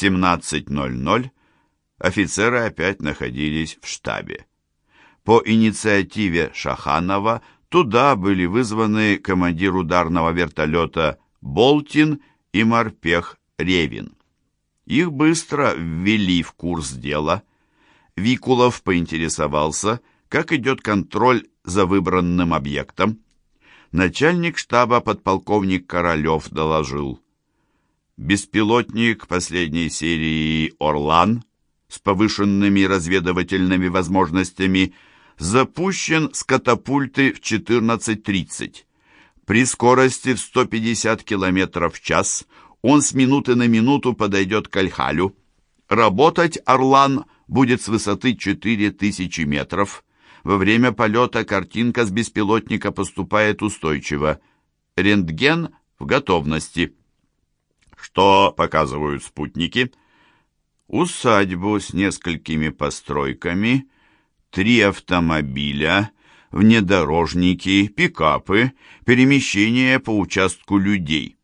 17.00 офицеры опять находились в штабе. По инициативе Шаханова туда были вызваны командир ударного вертолета Болтин и морпех Ревин. Их быстро ввели в курс дела. Викулов поинтересовался, как идет контроль за выбранным объектом. Начальник штаба подполковник Королев доложил. Беспилотник последней серии «Орлан» с повышенными разведывательными возможностями запущен с катапульты в 14.30. При скорости в 150 км в час он с минуты на минуту подойдет к Альхалю. Работать «Орлан» будет с высоты 4000 метров. Во время полета картинка с беспилотника поступает устойчиво. Рентген в готовности. Что показывают спутники? Усадьбу с несколькими постройками, три автомобиля, внедорожники, пикапы, перемещение по участку людей.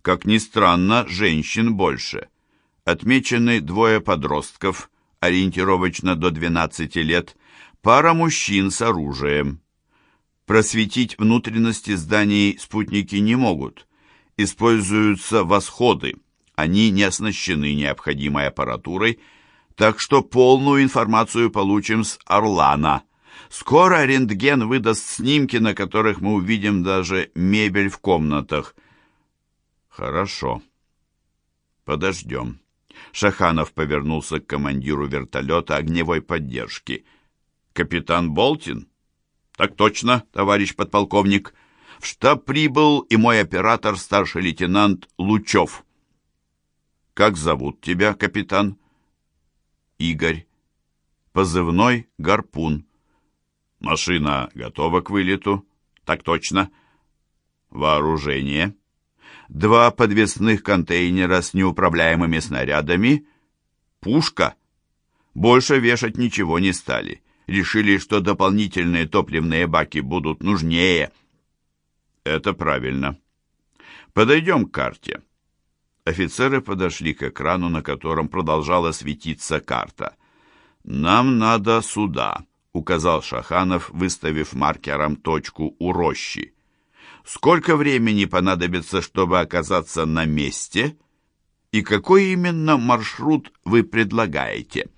Как ни странно, женщин больше. Отмечены двое подростков, ориентировочно до 12 лет, пара мужчин с оружием. Просветить внутренности зданий спутники не могут. Используются восходы. Они не оснащены необходимой аппаратурой, так что полную информацию получим с Орлана. Скоро рентген выдаст снимки, на которых мы увидим даже мебель в комнатах. Хорошо. Подождем. Шаханов повернулся к командиру вертолета огневой поддержки. «Капитан Болтин?» «Так точно, товарищ подполковник. В штаб прибыл и мой оператор, старший лейтенант Лучев». «Как зовут тебя, капитан?» «Игорь. Позывной «Гарпун». «Машина готова к вылету?» «Так точно». «Вооружение?» два подвесных контейнера с неуправляемыми снарядами, пушка. Больше вешать ничего не стали. Решили, что дополнительные топливные баки будут нужнее. Это правильно. Подойдем к карте. Офицеры подошли к экрану, на котором продолжала светиться карта. «Нам надо сюда», — указал Шаханов, выставив маркером точку у рощи. Сколько времени понадобится, чтобы оказаться на месте? И какой именно маршрут вы предлагаете?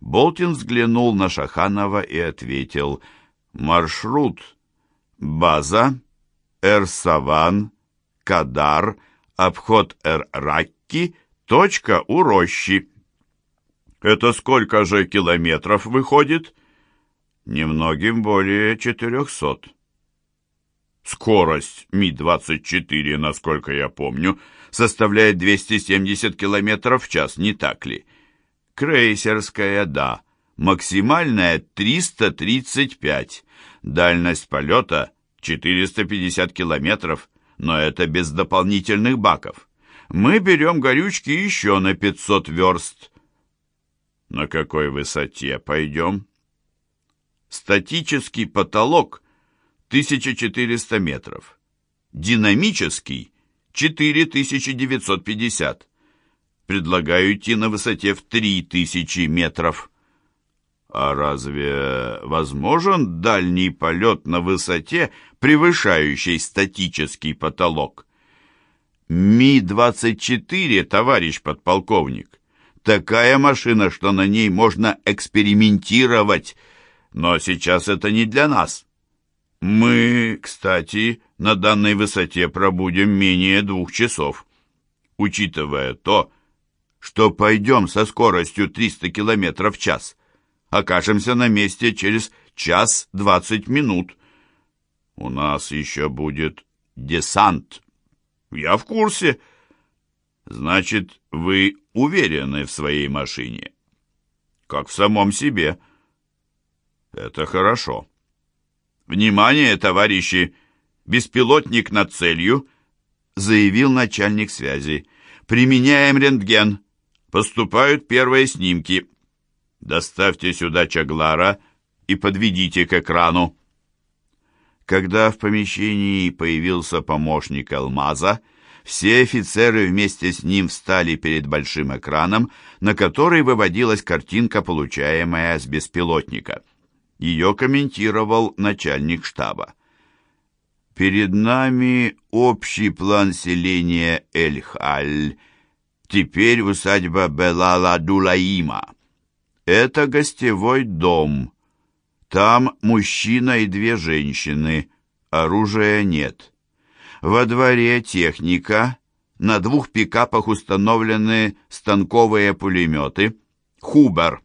Болтин взглянул на Шаханова и ответил. Маршрут. База. Эр-Саван. Кадар. Обход Эр-Ракки. Точка у рощи. Это сколько же километров выходит? Немногим более четырехсот. Скорость Ми-24, насколько я помню, составляет 270 км в час, не так ли? Крейсерская, да. Максимальная 335. Дальность полета 450 километров, но это без дополнительных баков. Мы берем горючки еще на 500 верст. На какой высоте пойдем? Статический потолок 1400 метров. Динамический – 4950. Предлагаю идти на высоте в 3000 метров. А разве возможен дальний полет на высоте, превышающей статический потолок? Ми-24, товарищ подполковник, такая машина, что на ней можно экспериментировать, но сейчас это не для нас. Мы, кстати, на данной высоте пробудем менее двух часов, учитывая то, что пойдем со скоростью 300 км в час, окажемся на месте через час 20 минут. У нас еще будет десант. Я в курсе. Значит, вы уверены в своей машине? Как в самом себе. Это хорошо. «Внимание, товарищи! Беспилотник над целью!» заявил начальник связи. «Применяем рентген. Поступают первые снимки. Доставьте сюда Чаглара и подведите к экрану». Когда в помещении появился помощник Алмаза, Все офицеры вместе с ним встали перед большим экраном, на который выводилась картинка, получаемая с беспилотника. Ее комментировал начальник штаба. Перед нами общий план селения Эль-Халь. Теперь усадьба Белала-Дулаима. Это гостевой дом. Там мужчина и две женщины. Оружия нет. Во дворе техника. На двух пикапах установлены станковые пулеметы. Хубер.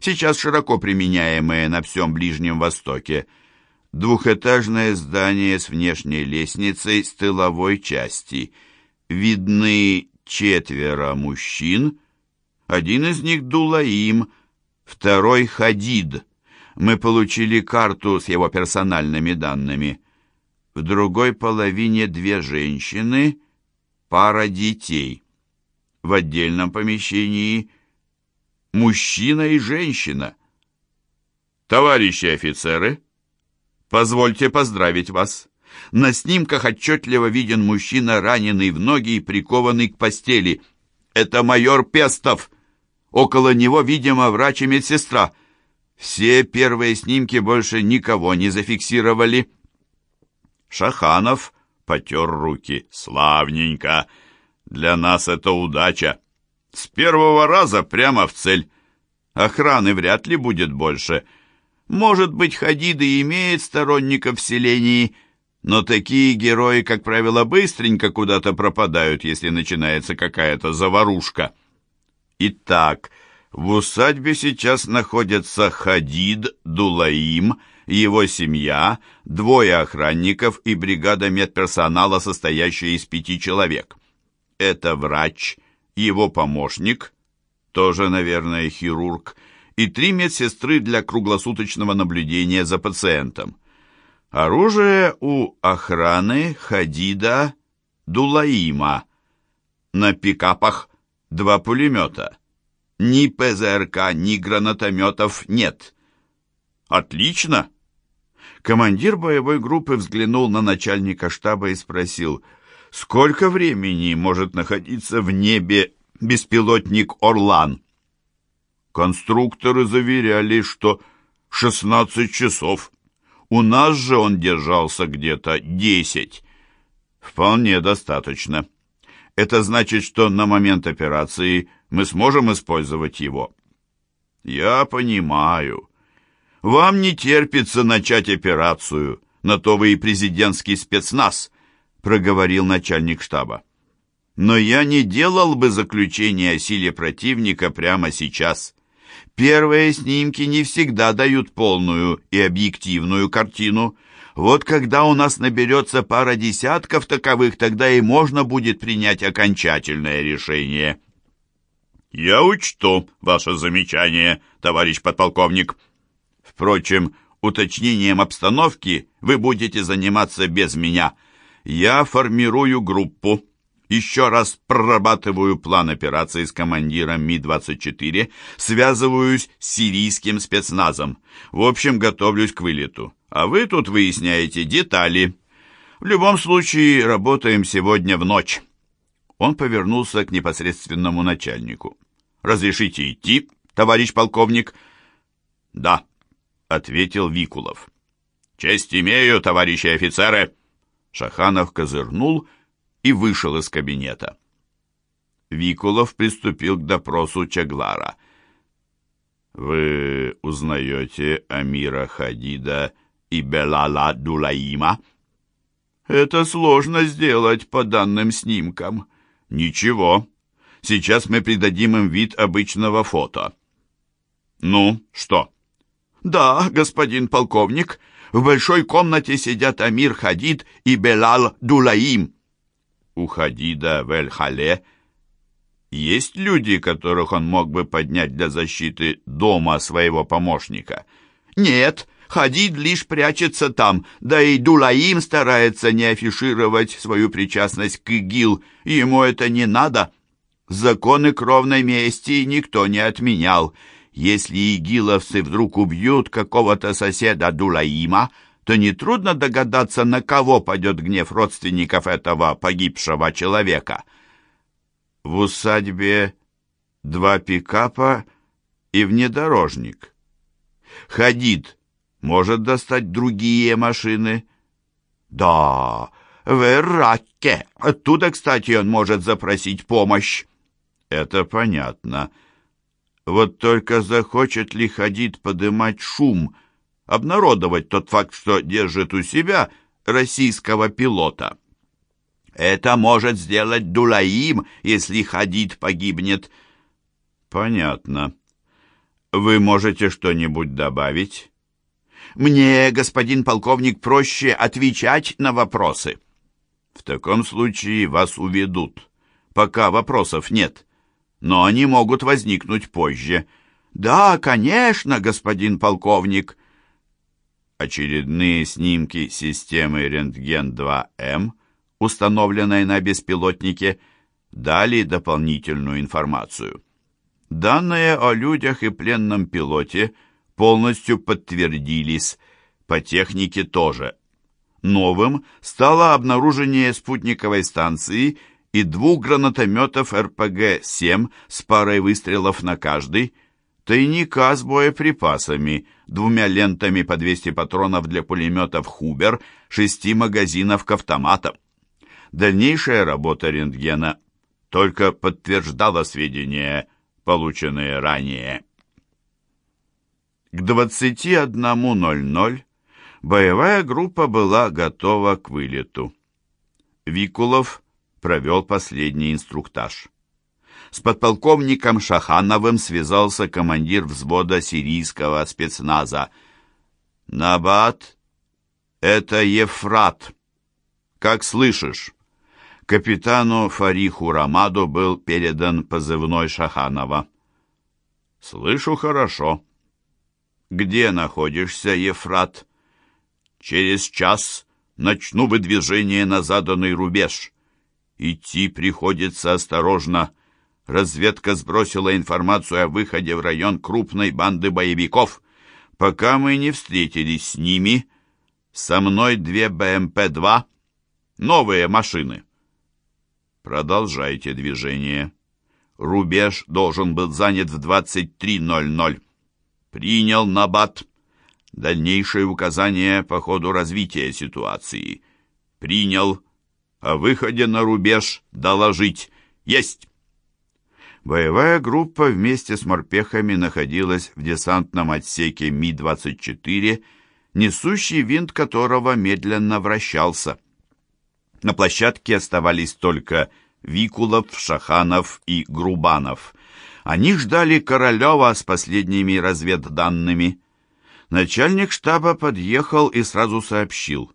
Сейчас широко применяемые на всем Ближнем Востоке. Двухэтажное здание с внешней лестницей с тыловой части. Видны четверо мужчин. Один из них Дулаим, второй Хадид. Мы получили карту с его персональными данными. В другой половине две женщины, пара детей. В отдельном помещении мужчина и женщина. Товарищи офицеры, позвольте поздравить вас. На снимках отчетливо виден мужчина, раненый в ноги и прикованный к постели. Это майор Пестов. Около него, видимо, врач и медсестра. Все первые снимки больше никого не зафиксировали. Шаханов потер руки. «Славненько! Для нас это удача! С первого раза прямо в цель. Охраны вряд ли будет больше. Может быть, Хадиды имеет сторонников в селении, но такие герои, как правило, быстренько куда-то пропадают, если начинается какая-то заварушка. Итак, в усадьбе сейчас находятся Хадид, Дулаим, его семья, двое охранников и бригада медперсонала, состоящая из пяти человек. Это врач, его помощник, тоже, наверное, хирург, и три медсестры для круглосуточного наблюдения за пациентом. Оружие у охраны Хадида Дулаима. На пикапах два пулемета. Ни ПЗРК, ни гранатометов нет. Отлично! Командир боевой группы взглянул на начальника штаба и спросил, сколько времени может находиться в небе беспилотник «Орлан»? Конструкторы заверяли, что 16 часов. У нас же он держался где-то 10. Вполне достаточно. Это значит, что на момент операции мы сможем использовать его. Я понимаю. Вам не терпится начать операцию, на то вы и президентский спецназ, проговорил начальник штаба. Но я не делал бы заключение о силе противника прямо сейчас. Первые снимки не всегда дают полную и объективную картину. Вот когда у нас наберется пара десятков таковых, тогда и можно будет принять окончательное решение. «Я учту ваше замечание, товарищ подполковник», Впрочем, уточнением обстановки вы будете заниматься без меня. Я формирую группу. Еще раз прорабатываю план операции с командиром Ми-24, связываюсь с сирийским спецназом. В общем, готовлюсь к вылету. А вы тут выясняете детали. В любом случае, работаем сегодня в ночь. Он повернулся к непосредственному начальнику. «Разрешите идти, товарищ полковник?» «Да», — ответил Викулов. «Честь имею, товарищи офицеры!» Шаханов козырнул и вышел из кабинета. Викулов приступил к допросу Чаглара. «Вы узнаете Амира Хадида и Белала Дулаима?» «Это сложно сделать по данным снимкам». «Ничего. Сейчас мы придадим им вид обычного фото». «Ну, что?» «Да, господин полковник, в большой комнате сидят Амир Хадид и Белал Дулаим». У Хадида в Эль-Хале есть люди, которых он мог бы поднять для защиты дома своего помощника? Нет, Хадид лишь прячется там, да и Дулаим старается не афишировать свою причастность к ИГИЛ, ему это не надо. Законы кровной мести никто не отменял, если игиловцы вдруг убьют какого-то соседа Дулаима, то нетрудно догадаться, на кого пойдет гнев родственников этого погибшего человека. В усадьбе два пикапа и внедорожник. Ходит, может достать другие машины. Да, в Ираке. Оттуда, кстати, он может запросить помощь. Это понятно. Вот только захочет ли ходить подымать шум, обнародовать тот факт, что держит у себя российского пилота? Это может сделать Дулаим, если ходит погибнет. Понятно. Вы можете что-нибудь добавить? Мне, господин полковник, проще отвечать на вопросы. В таком случае вас уведут, пока вопросов нет. Но они могут возникнуть позже. Да, конечно, господин полковник. Очередные снимки системы рентген-2М, установленной на беспилотнике, дали дополнительную информацию. Данные о людях и пленном пилоте полностью подтвердились, по технике тоже. Новым стало обнаружение спутниковой станции и двух гранатометов РПГ-7 с парой выстрелов на каждый, тайника с боеприпасами, двумя лентами по 200 патронов для пулеметов «Хубер», шести магазинов к автоматам. Дальнейшая работа рентгена только подтверждала сведения полученные ранее. К 21.00 боевая группа была готова к вылету. Викулов провел последний инструктаж. С подполковником Шахановым связался командир взвода сирийского спецназа. «Набат, это Ефрат. Как слышишь?» Капитану Фариху Рамаду был передан позывной Шаханова. «Слышу хорошо». «Где находишься, Ефрат?» «Через час начну выдвижение на заданный рубеж. Идти приходится осторожно. Разведка сбросила информацию о выходе в район крупной банды боевиков. Пока мы не встретились с ними, со мной две БМП-2, новые машины». Продолжайте движение. Рубеж должен был занят в 23.00. Принял Набат. Дальнейшие указания по ходу развития ситуации. Принял. О выходе на рубеж доложить. Есть. Боевая группа вместе с морпехами находилась в десантном отсеке Ми-24, несущий винт которого медленно вращался. На площадке оставались только Викулов, Шаханов и Грубанов. Они ждали Королева с последними разведданными. Начальник штаба подъехал и сразу сообщил.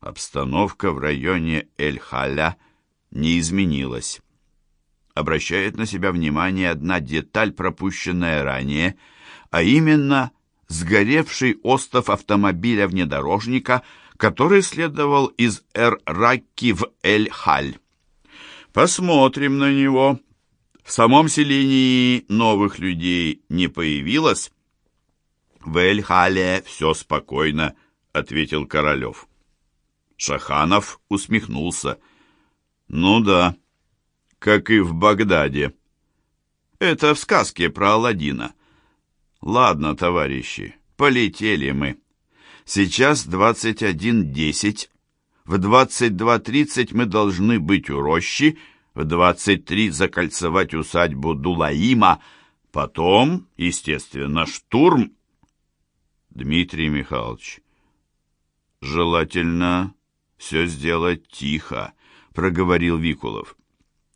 Обстановка в районе Эль-Халя не изменилась. Обращает на себя внимание одна деталь, пропущенная ранее, а именно сгоревший остов автомобиля-внедорожника – который следовал из Эр-Ракки в Эль-Халь. Посмотрим на него. В самом селении новых людей не появилось? В Эль-Хале все спокойно, ответил Королев. Шаханов усмехнулся. Ну да, как и в Багдаде. Это в сказке про Аладдина. Ладно, товарищи, полетели мы. Сейчас 21.10. В 22.30 мы должны быть у рощи, в 23 закольцевать усадьбу Дулаима, потом, естественно, штурм. Дмитрий Михайлович, желательно все сделать тихо, проговорил Викулов.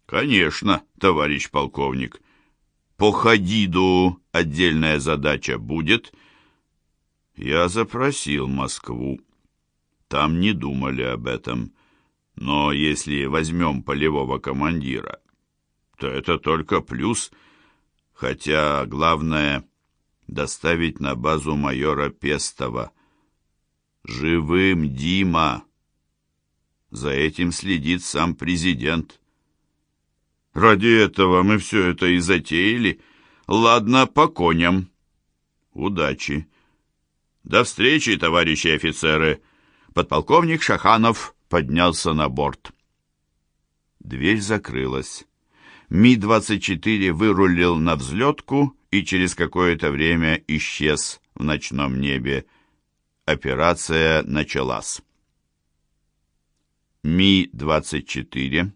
Конечно, товарищ полковник. По Хадиду отдельная задача будет — я запросил Москву. Там не думали об этом. Но если возьмем полевого командира, то это только плюс, хотя главное — доставить на базу майора Пестова. Живым Дима! За этим следит сам президент. Ради этого мы все это и затеяли. Ладно, по коням. Удачи. До встречи, товарищи офицеры!» Подполковник Шаханов поднялся на борт. Дверь закрылась. Ми-24 вырулил на взлетку и через какое-то время исчез в ночном небе. Операция началась. Ми-24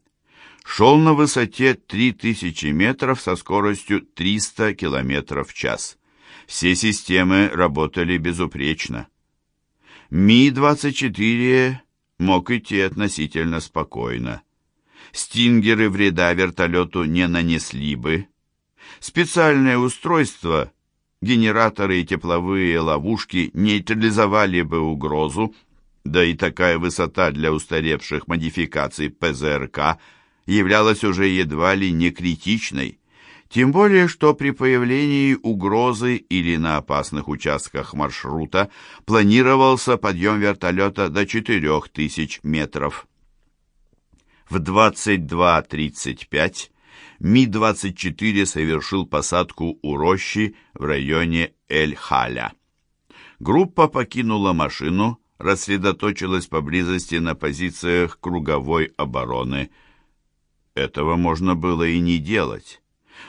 шел на высоте 3000 метров со скоростью 300 км в час. Все системы работали безупречно. Ми-24 мог идти относительно спокойно. Стингеры вреда вертолету не нанесли бы. Специальное устройство, генераторы и тепловые ловушки нейтрализовали бы угрозу, да и такая высота для устаревших модификаций ПЗРК являлась уже едва ли не критичной. Тем более, что при появлении угрозы или на опасных участках маршрута планировался подъем вертолета до 4000 метров. В 22.35 Ми-24 совершил посадку у рощи в районе Эль-Халя. Группа покинула машину, рассредоточилась поблизости на позициях круговой обороны. Этого можно было и не делать.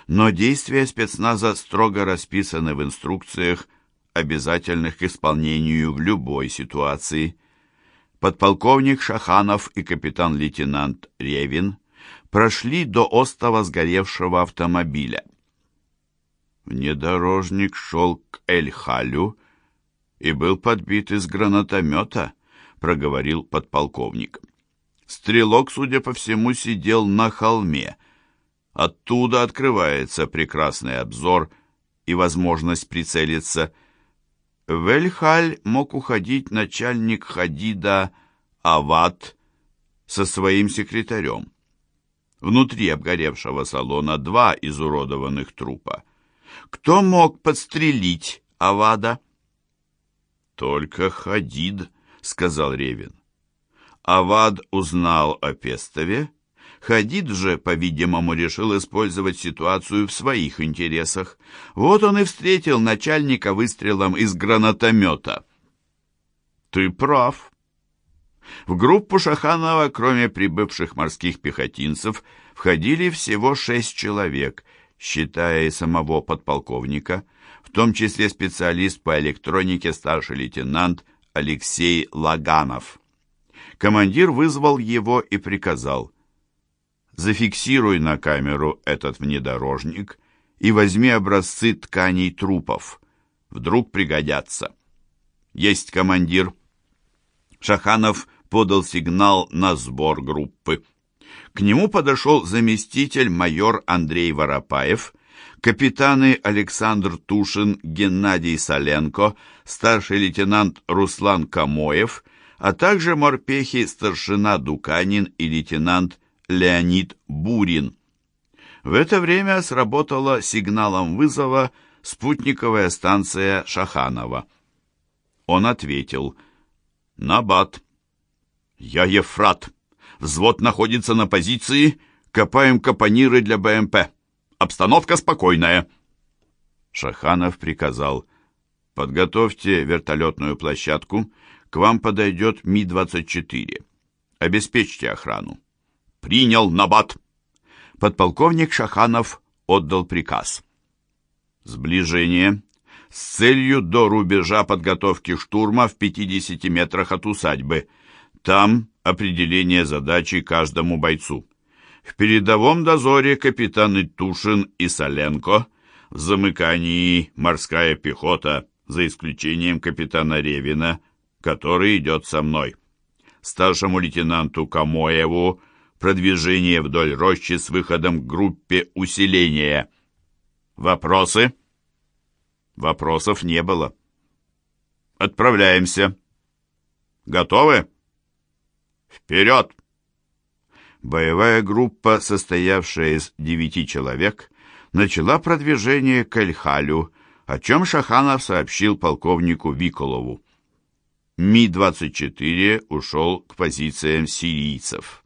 Но действия спецназа строго расписаны в инструкциях, обязательных к исполнению в любой ситуации. Подполковник Шаханов и капитан-лейтенант Ревин прошли до остова сгоревшего автомобиля. Внедорожник шел к Эль-Халю и был подбит из гранатомета, проговорил подполковник. Стрелок, судя по всему, сидел на холме. Оттуда открывается прекрасный обзор и возможность прицелиться. В Эль-Халь мог уходить начальник Хадида Ават со своим секретарем. Внутри обгоревшего салона два изуродованных трупа. Кто мог подстрелить Авада? Только Хадид, сказал Ревин. Авад узнал о Пестове. Хадид же, по-видимому, решил использовать ситуацию в своих интересах. Вот он и встретил начальника выстрелом из гранатомета. «Ты прав», в группу Шаханова, кроме прибывших морских пехотинцев, входили всего шесть человек, считая и самого подполковника, в том числе специалист по электронике старший лейтенант Алексей Лаганов. Командир вызвал его и приказал «Зафиксируй на камеру этот внедорожник и возьми образцы тканей трупов. Вдруг пригодятся». «Есть командир». Шаханов подал сигнал на сбор группы. К нему подошел заместитель майор Андрей Воропаев, капитаны Александр Тушин, Геннадий Соленко, старший лейтенант Руслан Камоев, а также морпехи старшина Дуканин и лейтенант Леонид Бурин. В это время сработала сигналом вызова спутниковая станция Шаханова. Он ответил «Набат». «Я Ефрат. Взвод находится на позиции. Копаем капониры для БМП. Обстановка спокойная». Шаханов приказал. «Подготовьте вертолетную площадку. К вам подойдет Ми-24. Обеспечьте охрану». «Принял Набат». Подполковник Шаханов отдал приказ. Сближение с целью до рубежа подготовки штурма в 50 метрах от усадьбы – там определение задачи каждому бойцу. В передовом дозоре капитаны Тушин и Соленко, в замыкании морская пехота, за исключением капитана Ревина, который идет со мной. Старшему лейтенанту Камоеву продвижение вдоль рощи с выходом к группе усиления. Вопросы? Вопросов не было. Отправляемся. Готовы? Вперед!» Боевая группа, состоявшая из девяти человек, начала продвижение к Эльхалю, о чем Шаханов сообщил полковнику Виколову. Ми-24 ушел к позициям сирийцев.